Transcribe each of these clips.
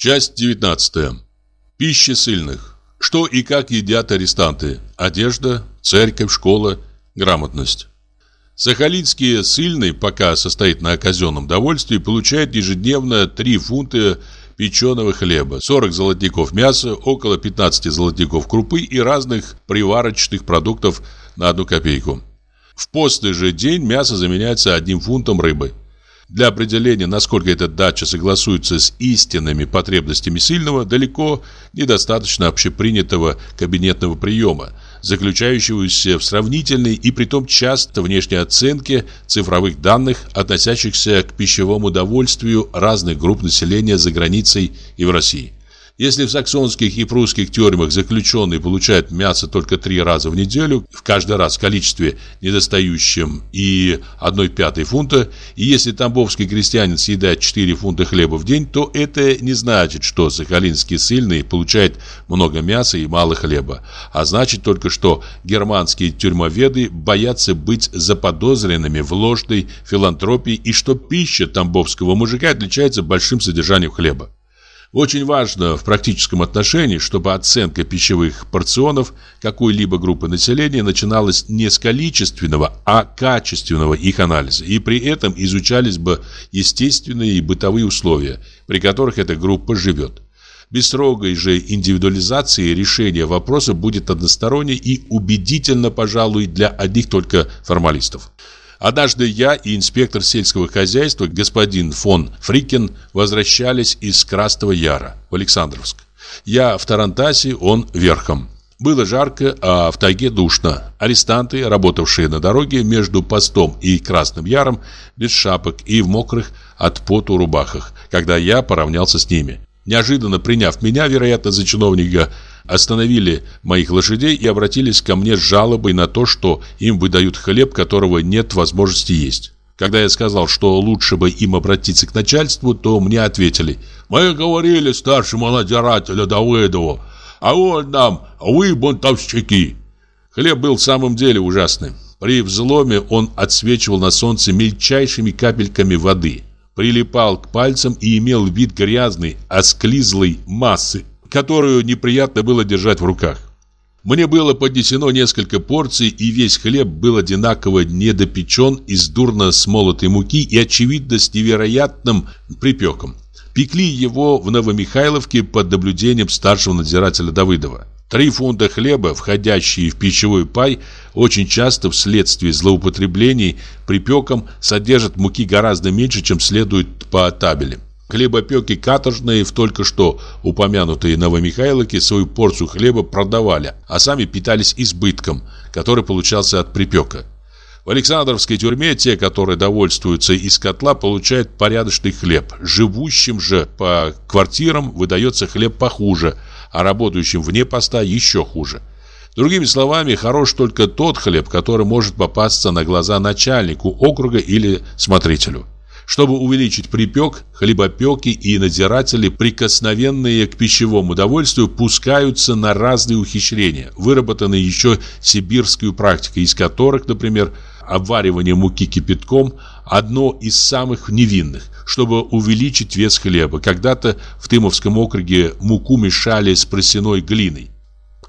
Часть 19. Пища сильных. Что и как едят арестанты. Одежда, церковь, школа, грамотность. Сахалинские ссыльный, пока состоит на казенном довольстве, получает ежедневно 3 фунта печеного хлеба, 40 золотников мяса, около 15 золотников крупы и разных приварочных продуктов на одну копейку. В постный же день мясо заменяется одним фунтом рыбы. Для определения, насколько эта дача согласуется с истинными потребностями сильного, далеко недостаточно общепринятого кабинетного приема, заключающегося в сравнительной и притом часто внешней оценке цифровых данных, относящихся к пищевому довольствию разных групп населения за границей и в России. Если в саксонских и прусских тюрьмах заключенные получают мясо только три раза в неделю, в каждый раз в количестве недостающем и 1 пятой фунта, и если тамбовский крестьянин съедает 4 фунта хлеба в день, то это не значит, что сахалинский сильный получает много мяса и мало хлеба, а значит только, что германские тюрьмоведы боятся быть заподозренными в ложной филантропии и что пища тамбовского мужика отличается большим содержанием хлеба. Очень важно в практическом отношении, чтобы оценка пищевых порционов какой-либо группы населения начиналась не с количественного, а качественного их анализа, и при этом изучались бы естественные и бытовые условия, при которых эта группа живет. Без строгой же индивидуализации решение вопроса будет односторонне и убедительно, пожалуй, для одних только формалистов. Однажды я и инспектор сельского хозяйства господин фон Фрикен возвращались из Красного Яра в Александровск. Я в Тарантасе, он верхом. Было жарко, а в тайге душно. Арестанты, работавшие на дороге между постом и Красным Яром, без шапок и в мокрых от поту рубахах, когда я поравнялся с ними. Неожиданно приняв меня, вероятно, за чиновника, остановили моих лошадей и обратились ко мне с жалобой на то, что им выдают хлеб, которого нет возможности есть. Когда я сказал, что лучше бы им обратиться к начальству, то мне ответили «Мы говорили старшему надзирателю Давыдову, а он нам, вы бунтовщики». Хлеб был в самом деле ужасным. При взломе он отсвечивал на солнце мельчайшими капельками воды, прилипал к пальцам и имел вид грязной, осклизлой массы, которую неприятно было держать в руках. Мне было поднесено несколько порций, и весь хлеб был одинаково недопечен из дурно смолотой муки и, очевидно, с невероятным припеком. Пекли его в Новомихайловке под наблюдением старшего надзирателя Давыдова. Три фунта хлеба, входящие в пищевой пай, очень часто вследствие злоупотреблений припеком содержат муки гораздо меньше, чем следует по табелям. Хлебопеки каторжные в только что упомянутые Новомихайловке свою порцию хлеба продавали, а сами питались избытком, который получался от припека. В Александровской тюрьме те, которые довольствуются из котла, получают порядочный хлеб. Живущим же по квартирам выдается хлеб похуже, а работающим вне поста еще хуже. Другими словами, хорош только тот хлеб, который может попасться на глаза начальнику округа или смотрителю. Чтобы увеличить припек, хлебопеки и надзиратели, прикосновенные к пищевому удовольствию, пускаются на разные ухищрения, выработанные еще сибирской практикой, из которых, например, обваривание муки кипятком – одно из самых невинных, чтобы увеличить вес хлеба. Когда-то в Тымовском округе муку мешали с просеной глиной.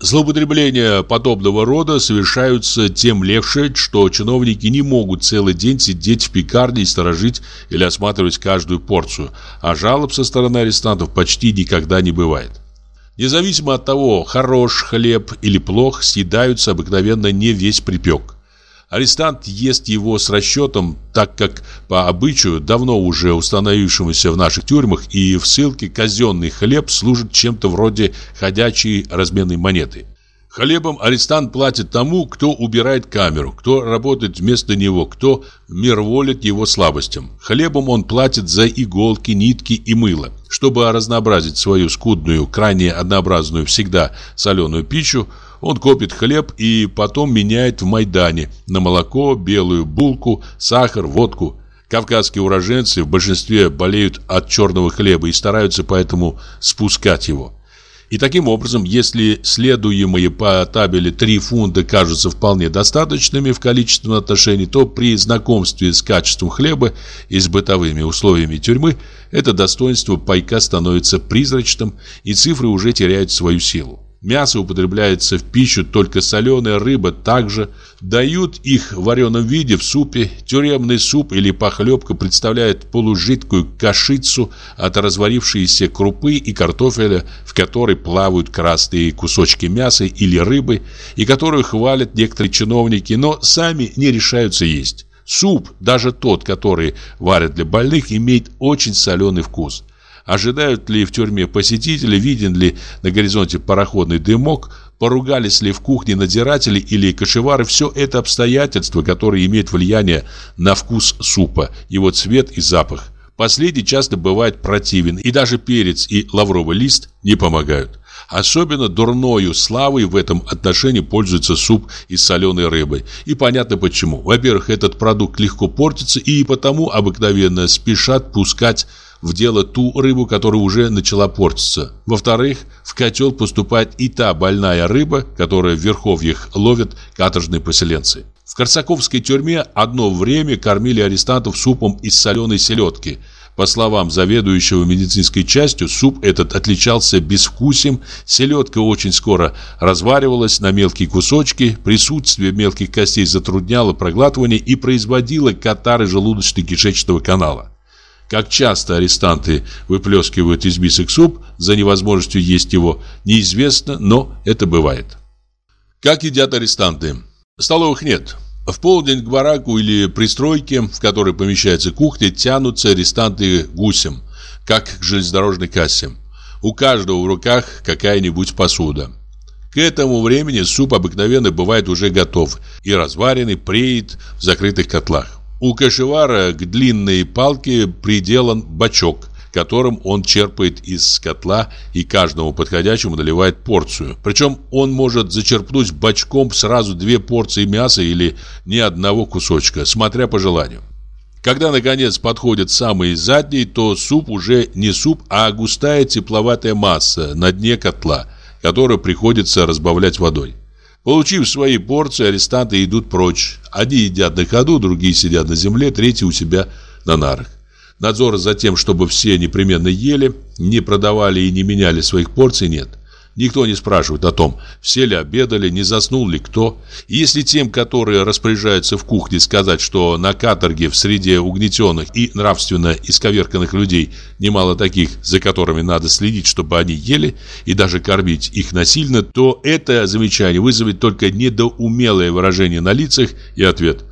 Злоупотребления подобного рода совершаются тем легче, что чиновники не могут целый день сидеть в пекарне и сторожить или осматривать каждую порцию, а жалоб со стороны арестантов почти никогда не бывает. Независимо от того, хорош хлеб или плох, съедаются обыкновенно не весь припек. Арестант ест его с расчетом, так как по обычаю, давно уже установившемуся в наших тюрьмах и в ссылке, казенный хлеб служит чем-то вроде ходячей разменной монеты. Хлебом арестант платит тому, кто убирает камеру, кто работает вместо него, кто мирволит его слабостям. Хлебом он платит за иголки, нитки и мыло. Чтобы разнообразить свою скудную, крайне однообразную, всегда соленую пищу, он копит хлеб и потом меняет в Майдане на молоко, белую булку, сахар, водку. Кавказские уроженцы в большинстве болеют от черного хлеба и стараются поэтому спускать его. И таким образом, если следуемые по табели 3 фунта кажутся вполне достаточными в количественном отношении, то при знакомстве с качеством хлеба и с бытовыми условиями тюрьмы это достоинство пайка становится призрачным, и цифры уже теряют свою силу. Мясо употребляется в пищу, только соленая рыба также. Дают их в вареном виде в супе. Тюремный суп или похлебка представляет полужидкую кашицу от разварившейся крупы и картофеля, в которой плавают красные кусочки мяса или рыбы, и которую хвалят некоторые чиновники, но сами не решаются есть. Суп, даже тот, который варят для больных, имеет очень соленый вкус. Ожидают ли в тюрьме посетители, виден ли на горизонте пароходный дымок, поругались ли в кухне надзиратели или кошевары, все это обстоятельства, которые имеют влияние на вкус супа, его цвет и запах. Последний часто бывает противен, и даже перец и лавровый лист не помогают. Особенно дурною славой в этом отношении пользуется суп из соленой рыбы. И понятно почему. Во-первых, этот продукт легко портится, и потому обыкновенно спешат пускать в дело ту рыбу, которая уже начала портиться. Во-вторых, в котел поступает и та больная рыба, которая в верховьях ловят каторжные поселенцы. В Корсаковской тюрьме одно время кормили арестантов супом из соленой селедки. По словам заведующего медицинской частью, суп этот отличался безвкусием, селедка очень скоро разваривалась на мелкие кусочки, присутствие мелких костей затрудняло проглатывание и производило катары желудочно-кишечного канала. Как часто арестанты выплескивают из мисок суп за невозможностью есть его, неизвестно, но это бывает. Как едят арестанты? Столовых нет. В полдень к бараку или пристройке, в которой помещается кухня, тянутся арестанты гусем, как к железнодорожной кассе. У каждого в руках какая-нибудь посуда. К этому времени суп обыкновенно бывает уже готов и разваренный, преет в закрытых котлах. У кашевара к длинной палке приделан бачок, которым он черпает из котла и каждому подходящему наливает порцию. Причем он может зачерпнуть бачком сразу две порции мяса или ни одного кусочка, смотря по желанию. Когда, наконец, подходят самые задние, то суп уже не суп, а густая тепловатая масса на дне котла, которую приходится разбавлять водой. Получив свои порции, арестанты идут прочь. Одни едят на ходу, другие сидят на земле, третьи у себя на нарах. Надзора за тем, чтобы все непременно ели, не продавали и не меняли своих порций, нет. Никто не спрашивает о том, все ли обедали, не заснул ли кто. И если тем, которые распоряжаются в кухне, сказать, что на каторге в среде угнетенных и нравственно исковерканных людей немало таких, за которыми надо следить, чтобы они ели и даже кормить их насильно, то это замечание вызовет только недоумелое выражение на лицах и ответ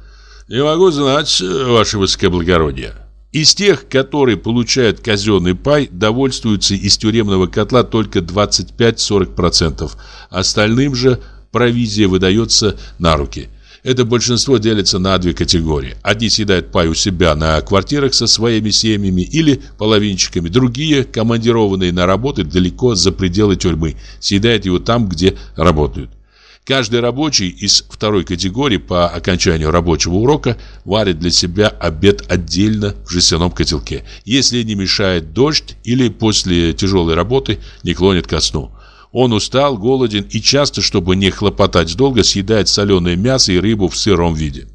«Не могу знать, ваше высокоблагородие». Из тех, которые получают казенный пай, довольствуются из тюремного котла только 25-40%. Остальным же провизия выдается на руки. Это большинство делится на две категории. Одни съедают пай у себя на квартирах со своими семьями или половинчиками. Другие, командированные на работы далеко за пределы тюрьмы, съедают его там, где работают. Каждый рабочий из второй категории по окончанию рабочего урока варит для себя обед отдельно в жестяном котелке, если не мешает дождь или после тяжелой работы не клонит ко сну. Он устал, голоден и часто, чтобы не хлопотать долго, съедает соленое мясо и рыбу в сыром виде.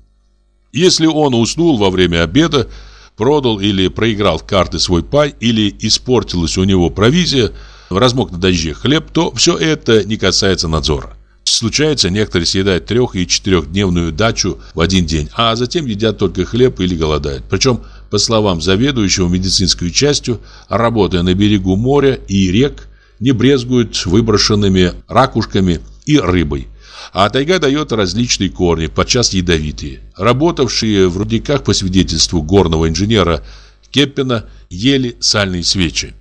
Если он уснул во время обеда, продал или проиграл в карты свой пай, или испортилась у него провизия, размок на дожде хлеб, то все это не касается надзора. Случается, некоторые съедают трех- и четырехдневную дачу в один день, а затем едят только хлеб или голодают. Причем, по словам заведующего медицинской частью, работая на берегу моря и рек, не брезгуют выброшенными ракушками и рыбой. А тайга дает различные корни, подчас ядовитые. Работавшие в рудниках по свидетельству горного инженера Кеппина ели сальные свечи.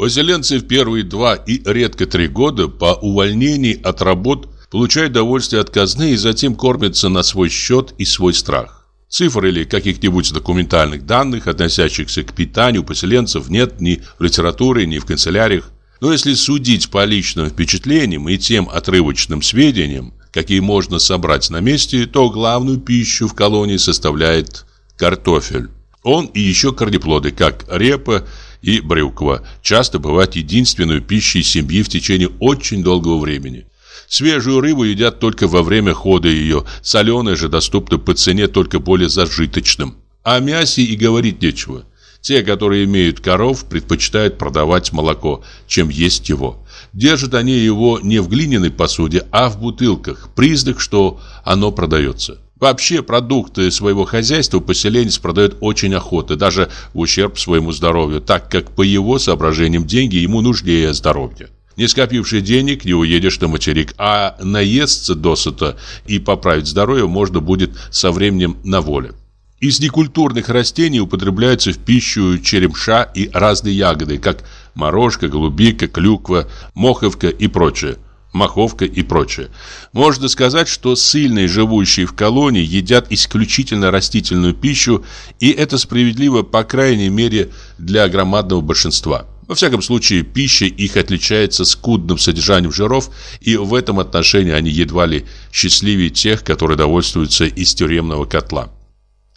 Поселенцы в первые два и редко три года по увольнении от работ получают довольствие от казны и затем кормятся на свой счет и свой страх. Цифр или каких-нибудь документальных данных, относящихся к питанию поселенцев, нет ни в литературе, ни в канцеляриях. Но если судить по личным впечатлениям и тем отрывочным сведениям, какие можно собрать на месте, то главную пищу в колонии составляет картофель. Он и еще корнеплоды, как репа и брюква часто бывают единственной пищей семьи в течение очень долгого времени. Свежую рыбу едят только во время хода ее, соленая же доступна по цене только более зажиточным. О мясе и говорить нечего. Те, которые имеют коров, предпочитают продавать молоко, чем есть его. Держат они его не в глиняной посуде, а в бутылках, признак, что оно продается. Вообще продукты своего хозяйства поселенец продает очень охотно, даже в ущерб своему здоровью, так как по его соображениям деньги ему нужнее здоровья. Не скопивший денег, не уедешь на материк, а наесться досыта и поправить здоровье можно будет со временем на воле. Из некультурных растений употребляются в пищу черемша и разные ягоды, как морожка, голубика, клюква, моховка и прочее. Маховка и прочее. Можно сказать, что сильные, живущие в колонии, едят исключительно растительную пищу, и это справедливо, по крайней мере, для громадного большинства. Во всяком случае, пища их отличается скудным содержанием жиров, и в этом отношении они едва ли счастливее тех, которые довольствуются из тюремного котла.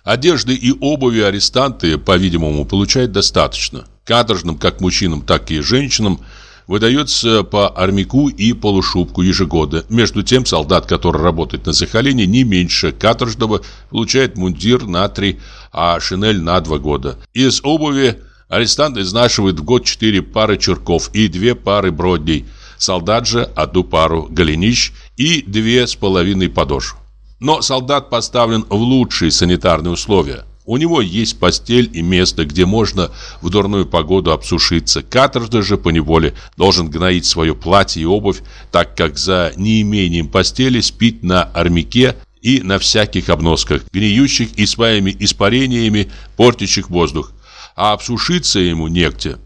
Одежды и обуви арестанты, по-видимому, получают достаточно. Каторжным как мужчинам, так и женщинам выдается по армяку и полушубку ежегодно. Между тем, солдат, который работает на Сахалине, не меньше каторжного, получает мундир на три, а шинель на два года. Из обуви арестант изнашивает в год четыре пары черков и две пары бродней. Солдат же одну пару голенищ и две с половиной подошв. Но солдат поставлен в лучшие санитарные условия. У него есть постель и место, где можно в дурную погоду обсушиться. Каторжный же по неволе должен гноить свое платье и обувь, так как за неимением постели спит на армяке и на всяких обносках, гниющих и своими испарениями, портящих воздух. А обсушиться ему негде.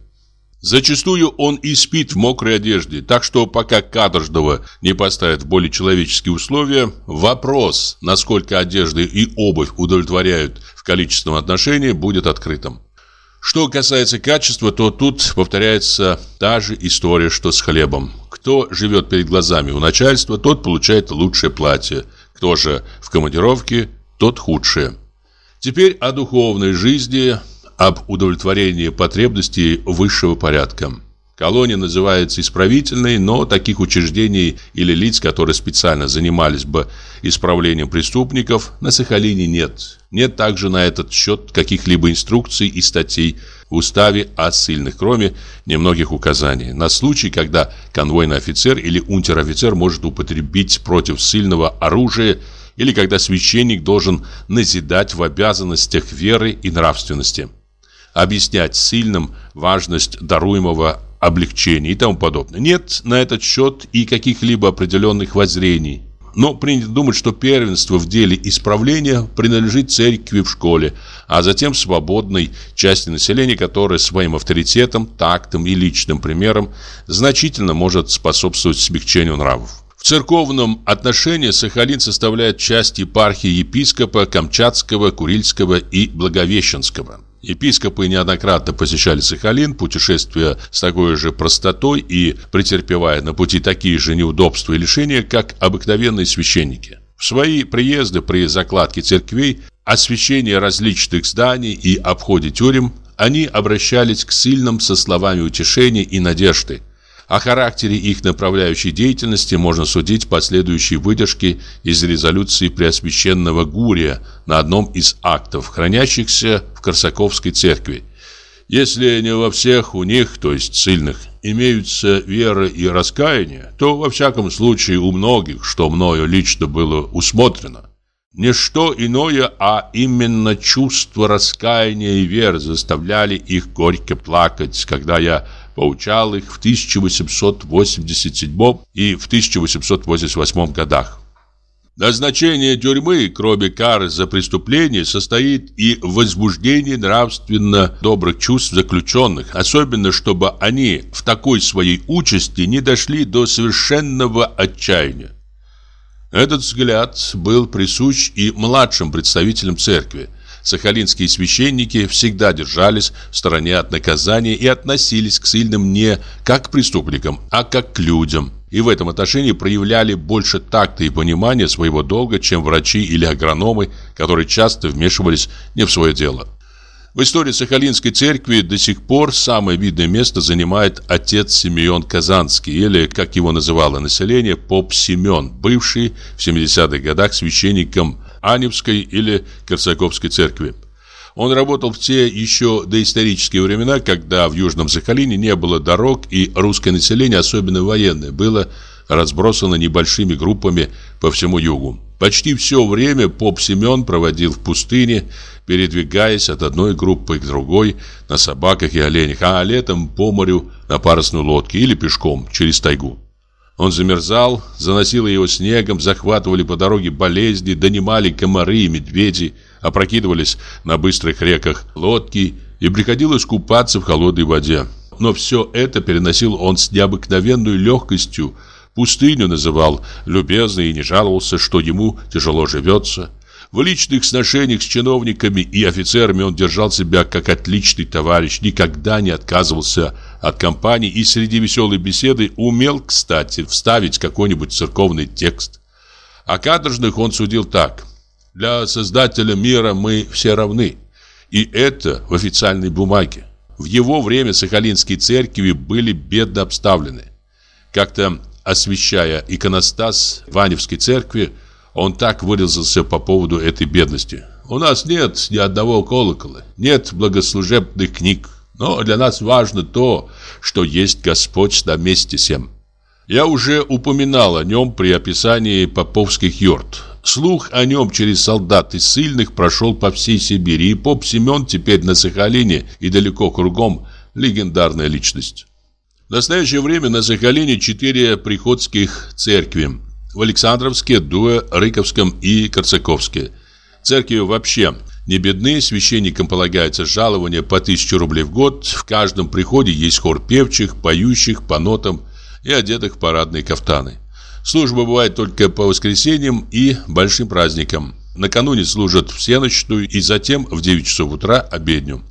Зачастую он и спит в мокрой одежде, так что пока каторжного не поставят в более человеческие условия, вопрос, насколько одежда и обувь удовлетворяют количественном отношении, будет открытым. Что касается качества, то тут повторяется та же история, что с хлебом. Кто живет перед глазами у начальства, тот получает лучшее платье. Кто же в командировке, тот худшее. Теперь о духовной жизни – об удовлетворении потребностей высшего порядка. Колония называется исправительной, но таких учреждений или лиц, которые специально занимались бы исправлением преступников, на Сахалине нет. Нет также на этот счет каких-либо инструкций и статей в уставе о ссыльных, кроме немногих указаний. На случай, когда конвойный офицер или унтер-офицер может употребить против ссыльного оружие или когда священник должен назидать в обязанностях веры и нравственности объяснять сильным важность даруемого облегчения и тому подобное. Нет на этот счет и каких-либо определенных воззрений. Но принято думать, что первенство в деле исправления принадлежит церкви в школе, а затем свободной части населения, которая своим авторитетом, тактом и личным примером значительно может способствовать смягчению нравов. В церковном отношении Сахалин составляет часть епархии епископа Камчатского, Курильского и Благовещенского. Епископы неоднократно посещали Сахалин, путешествуя с такой же простотой и претерпевая на пути такие же неудобства и лишения, как обыкновенные священники. В свои приезды при закладке церквей, освящении различных зданий и обходе тюрем они обращались к сильным со словами утешения и надежды, о характере их направляющей деятельности можно судить по следующей выдержке из резолюции Преосвященного Гурия на одном из актов, хранящихся в Корсаковской церкви. Если не во всех у них, то есть сильных, имеются вера и раскаяние, то во всяком случае у многих, что мною лично было усмотрено, не что иное, а именно чувство раскаяния и веры заставляли их горько плакать, когда я поучал их в 1887 и в 1888 годах. Назначение тюрьмы, кроме кары за преступление, состоит и в возбуждении нравственно добрых чувств заключенных, особенно чтобы они в такой своей участи не дошли до совершенного отчаяния. Этот взгляд был присущ и младшим представителям церкви, сахалинские священники всегда держались в стороне от наказания и относились к сильным не как к преступникам, а как к людям. И в этом отношении проявляли больше такта и понимания своего долга, чем врачи или агрономы, которые часто вмешивались не в свое дело. В истории Сахалинской церкви до сих пор самое видное место занимает отец Симеон Казанский, или, как его называло население, поп Семен, бывший в 70-х годах священником Аневской или Корсаковской церкви. Он работал в те еще доисторические времена, когда в Южном Сахалине не было дорог и русское население, особенно военное, было разбросано небольшими группами по всему югу. Почти все время поп Семен проводил в пустыне, передвигаясь от одной группы к другой на собаках и оленях, а летом по морю на парусной лодке или пешком через тайгу. Он замерзал, заносило его снегом, захватывали по дороге болезни, донимали комары и медведи, опрокидывались на быстрых реках лодки и приходилось купаться в холодной воде. Но все это переносил он с необыкновенной легкостью, пустыню называл любезной и не жаловался, что ему тяжело живется. В личных сношениях с чиновниками и офицерами он держал себя как отличный товарищ, никогда не отказывался от компании и среди веселой беседы умел, кстати, вставить какой-нибудь церковный текст. О каторжных он судил так. «Для Создателя мира мы все равны». И это в официальной бумаге. В его время сахалинские церкви были бедно обставлены. Как-то освещая иконостас Ваневской церкви, он так выразился по поводу этой бедности. «У нас нет ни одного колокола, нет благослужебных книг, но для нас важно то, что есть Господь на месте всем». Я уже упоминал о нем при описании поповских юрт. Слух о нем через солдат и сильных прошел по всей Сибири, и поп Семен теперь на Сахалине и далеко кругом легендарная личность. В настоящее время на Сахалине четыре приходских церкви в Александровске, Дуэ, Рыковском и Корсаковске. Церкви вообще не бедны, священникам полагается жалование по 1000 рублей в год. В каждом приходе есть хор певчих, поющих по нотам и одетых в парадные кафтаны. Служба бывает только по воскресеньям и большим праздникам. Накануне служат всеночную и затем в 9 часов утра обедню.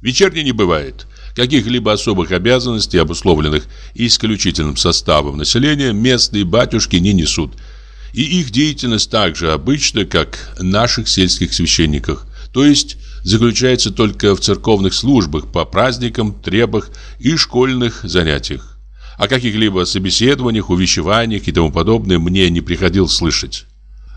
Вечерней не бывает. Каких-либо особых обязанностей, обусловленных исключительным составом населения, местные батюшки не несут. И их деятельность так же обычна, как наших сельских священниках, то есть заключается только в церковных службах по праздникам, требах и школьных занятиях. О каких-либо собеседованиях, увещеваниях и тому подобное мне не приходилось слышать.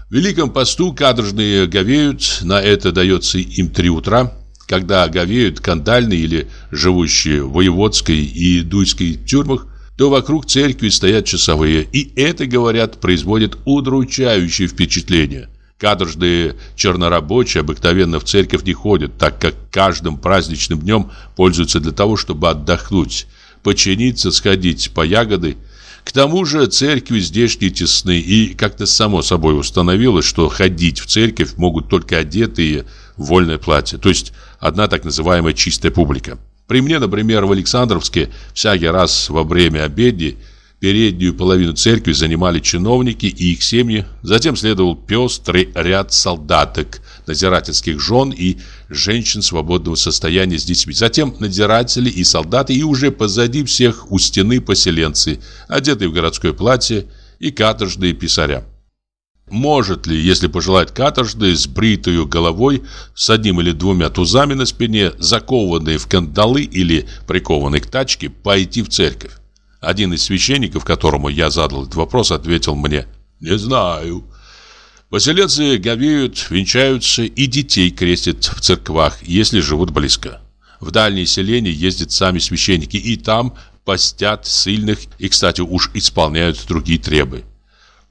В Великом посту кадржные говеют, на это дается им три утра, когда говеют кандальные или живущие в воеводской и дуйской тюрьмах, то вокруг церкви стоят часовые, и это, говорят, производит удручающее впечатление. Кадржные чернорабочие обыкновенно в церковь не ходят, так как каждым праздничным днем пользуются для того, чтобы отдохнуть, починиться, сходить по ягоды. К тому же церкви здешние тесны, и как-то само собой установилось, что ходить в церковь могут только одетые в вольное платье, то есть одна так называемая чистая публика. При мне, например, в Александровске всякий раз во время обеди переднюю половину церкви занимали чиновники и их семьи, затем следовал пестрый ряд солдаток, надзирательских жен и женщин свободного состояния с детьми, затем надзиратели и солдаты, и уже позади всех у стены поселенцы, одетые в городское платье и каторжные писаря. Может ли, если пожелать каторжный, с бритою головой, с одним или двумя тузами на спине, закованный в кандалы или прикованный к тачке, пойти в церковь? Один из священников, которому я задал этот вопрос, ответил мне «Не знаю». Поселенцы говеют, венчаются и детей крестят в церквах, если живут близко. В дальние селения ездят сами священники, и там постят сильных и, кстати, уж исполняют другие требы.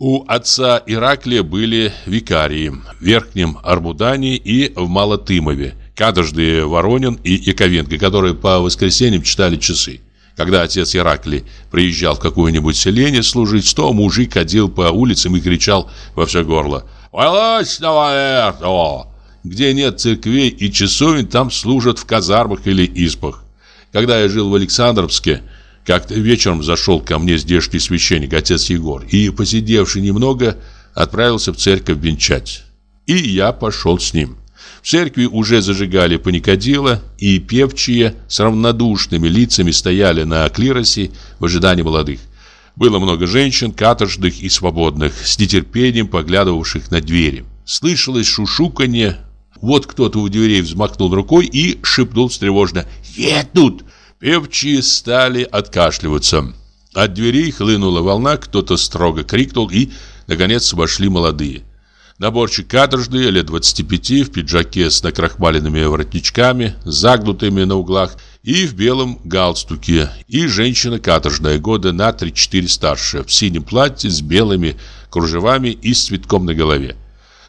У отца Ираклия были викарии в Верхнем Арбудане и в Малотымове, каторжные Воронин и Яковенко, которые по воскресеньям читали часы. Когда отец Ираклий приезжал в какое-нибудь селение служить, то мужик ходил по улицам и кричал во все горло «Восточного Где нет церквей и часовен, там служат в казармах или избах. Когда я жил в Александровске, как-то вечером зашел ко мне здешний священник, отец Егор, и, посидевший немного, отправился в церковь венчать. И я пошел с ним. В церкви уже зажигали паникадила, и певчие с равнодушными лицами стояли на клиросе в ожидании молодых. Было много женщин, каторжных и свободных, с нетерпением поглядывавших на двери. Слышалось шушуканье, Вот кто-то у дверей взмахнул рукой и шепнул встревожно «Едут!». Певчие стали откашливаться. От дверей хлынула волна, кто-то строго крикнул и, наконец, вошли молодые. Наборчик каторжный, лет 25, в пиджаке с накрахмаленными воротничками, загнутыми на углах и в белом галстуке, и женщина каторжная, года на 3-4 старше, в синем платье с белыми кружевами и с цветком на голове.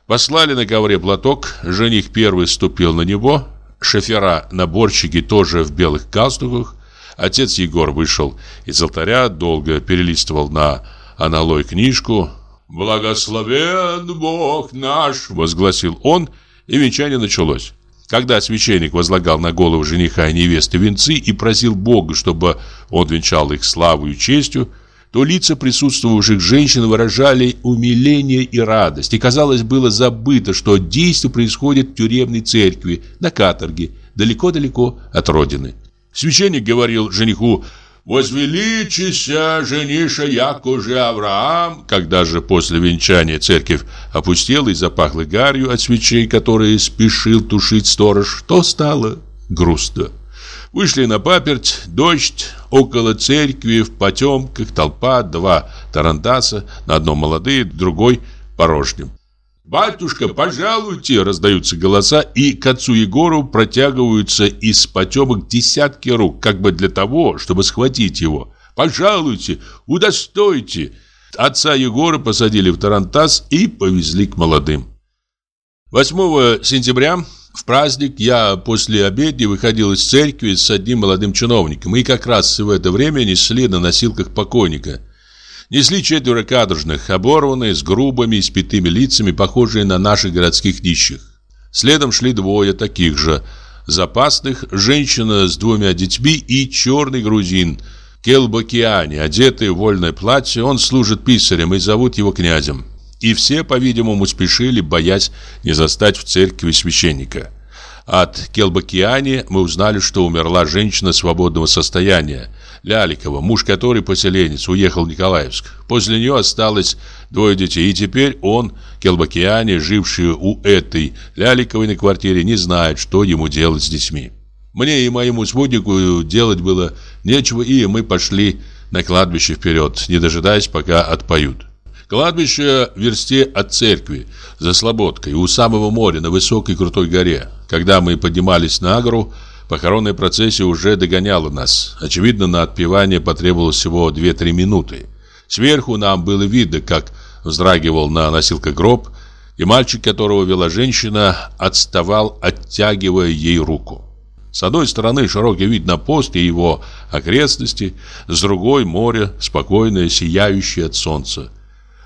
Послали на ковре платок, жених первый ступил на него, шофера-наборщики тоже в белых галстуках, Отец Егор вышел из алтаря, долго перелистывал на аналой книжку. «Благословен Бог наш!» – возгласил он, и венчание началось. Когда священник возлагал на голову жениха и невесты венцы и просил Бога, чтобы он венчал их славу и честью, то лица присутствовавших женщин выражали умиление и радость. И, казалось, было забыто, что действие происходит в тюремной церкви, на каторге, далеко-далеко от родины. Священник говорил жениху «Возвеличися, жениша, яко же Авраам». Когда же после венчания церковь опустела и запахла гарью от свечей, которые спешил тушить сторож, то стало грустно. Вышли на паперть, дождь, около церкви, в потемках, толпа, два тарантаса, на одном молодые, другой порожним. «Батюшка, пожалуйте!» – раздаются голоса, и к отцу Егору протягиваются из потемок десятки рук, как бы для того, чтобы схватить его. «Пожалуйте! Удостойте!» Отца Егора посадили в Тарантас и повезли к молодым. 8 сентября в праздник. Я после обеда выходил из церкви с одним молодым чиновником, и как раз в это время несли на носилках покойника – Несли четверо кадржных, оборванные, с грубыми и спитыми лицами, похожие на наших городских нищих. Следом шли двое таких же, запасных, женщина с двумя детьми и черный грузин, Келбакиани, одетый в вольное платье, он служит писарем и зовут его князем. И все, по-видимому, спешили, боясь не застать в церкви священника. От Келбакиани мы узнали, что умерла женщина свободного состояния, Ляликова, муж которой поселенец, уехал в Николаевск. После нее осталось двое детей, и теперь он, Келбакиане, живший у этой Ляликовой на квартире, не знает, что ему делать с детьми. Мне и моему своднику делать было нечего, и мы пошли на кладбище вперед, не дожидаясь, пока отпоют. Кладбище в версте от церкви, за Слободкой, у самого моря, на высокой крутой горе. Когда мы поднимались на гору, Похоронная процессия уже догоняла нас. Очевидно, на отпевание потребовалось всего 2-3 минуты. Сверху нам было видно, как вздрагивал на носилках гроб, и мальчик, которого вела женщина, отставал, оттягивая ей руку. С одной стороны широкий вид на пост и его окрестности, с другой море, спокойное, сияющее от солнца.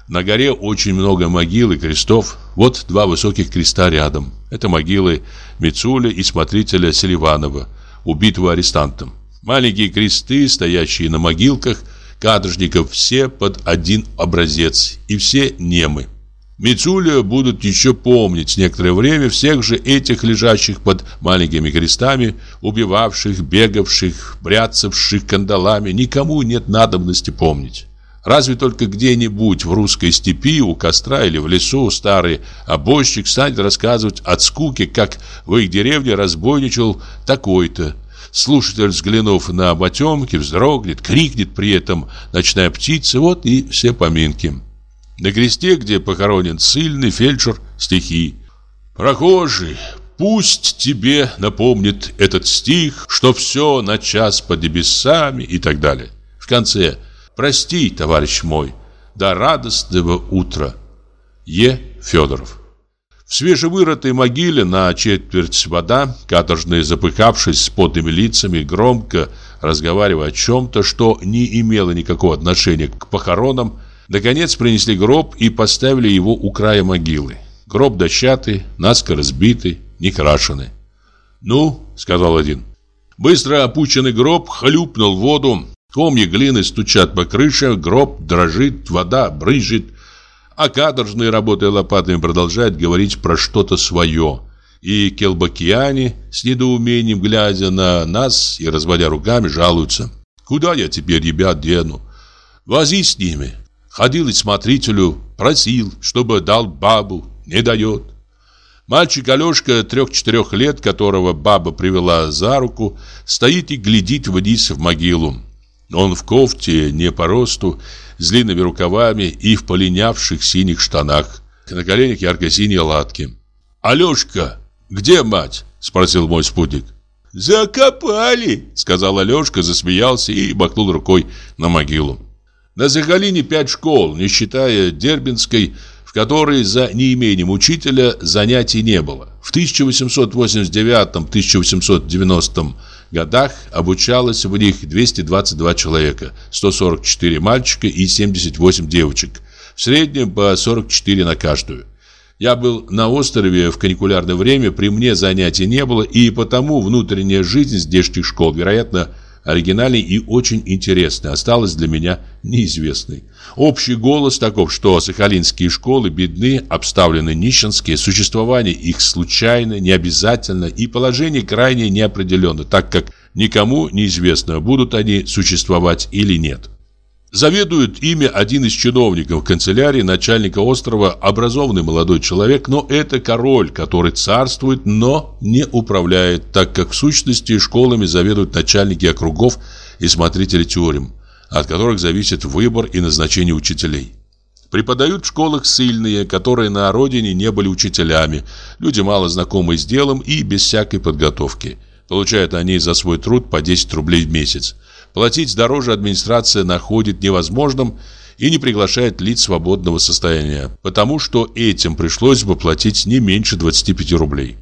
На горе очень много могил и крестов. Вот два высоких креста рядом. Это могилы Мицуля и смотрителя Селиванова, убитого арестантом. Маленькие кресты, стоящие на могилках, каторжников, все под один образец, и все немы. Мицуля будут еще помнить некоторое время всех же этих лежащих под маленькими крестами, убивавших, бегавших, бряцавших кандалами, никому нет надобности помнить. Разве только где-нибудь в русской степи, у костра или в лесу старый обозчик станет рассказывать от скуки, как в их деревне разбойничал такой-то. Слушатель, взглянув на потемки, вздрогнет, крикнет при этом ночная птица, вот и все поминки. На кресте, где похоронен сильный фельдшер, стихи. «Прохожий, пусть тебе напомнит этот стих, что все на час под небесами» и так далее. В конце – Прости, товарищ мой, до радостного утра. Е. Федоров. В свежевырытой могиле на четверть вода, каторжные запыхавшись с потными лицами, громко разговаривая о чем-то, что не имело никакого отношения к похоронам, наконец принесли гроб и поставили его у края могилы. Гроб дощатый, наскоро сбитый, не крашеный. «Ну», — сказал один. Быстро опущенный гроб хлюпнул в воду, Комья глины стучат по крыше, гроб дрожит, вода брызжет. А каторжные, работая лопатами, продолжают говорить про что-то свое. И келбакиане, с недоумением глядя на нас и разводя руками, жалуются. «Куда я теперь ребят дену? Вози с ними». Ходил и смотрителю, просил, чтобы дал бабу, не дает. Мальчик Алешка, трех-четырех лет, которого баба привела за руку, стоит и глядит вниз в могилу. Он в кофте, не по росту, с длинными рукавами и в полинявших синих штанах. На коленях ярко-синие латки. «Алешка, где мать?» – спросил мой спутник. «Закопали!» — сказал Алешка, засмеялся и махнул рукой на могилу. На Сахалине пять школ, не считая Дербинской, в которой за неимением учителя занятий не было. В 1889-1890 годах обучалось в них 222 человека, 144 мальчика и 78 девочек, в среднем по 44 на каждую. Я был на острове в каникулярное время, при мне занятий не было, и потому внутренняя жизнь здешних школ, вероятно, оригинальной и очень интересной, осталась для меня неизвестной. Общий голос таков, что сахалинские школы бедны, обставлены нищенские, существование их случайно, необязательно и положение крайне неопределенно, так как никому неизвестно, будут они существовать или нет. Заведует ими один из чиновников канцелярии начальника острова, образованный молодой человек, но это король, который царствует, но не управляет, так как в сущности школами заведуют начальники округов и смотрители тюрем, от которых зависит выбор и назначение учителей. Преподают в школах сильные, которые на родине не были учителями, люди мало знакомые с делом и без всякой подготовки. Получают они за свой труд по 10 рублей в месяц. Платить дороже администрация находит невозможным и не приглашает лиц свободного состояния, потому что этим пришлось бы платить не меньше 25 рублей.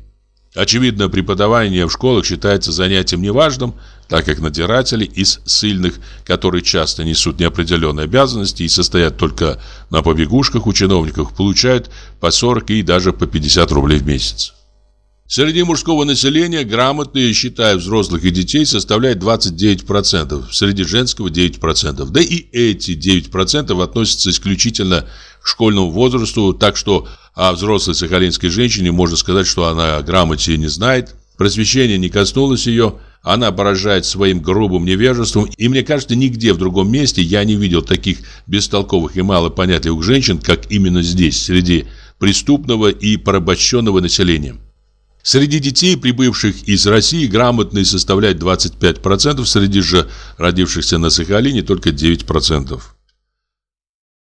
Очевидно, преподавание в школах считается занятием неважным, так как надзиратели из сильных, которые часто несут неопределенные обязанности и состоят только на побегушках у чиновников, получают по 40 и даже по 50 рублей в месяц. Среди мужского населения грамотные, считая взрослых и детей, составляет 29%, среди женского 9%. Да и эти 9% относятся исключительно к школьному возрасту, так что о взрослой сахалинской женщине можно сказать, что она грамоте не знает, просвещение не коснулось ее, она поражает своим грубым невежеством, и мне кажется, нигде в другом месте я не видел таких бестолковых и малопонятливых женщин, как именно здесь, среди преступного и порабощенного населения. Среди детей, прибывших из России, грамотные составляют 25%, среди же родившихся на Сахалине только 9%.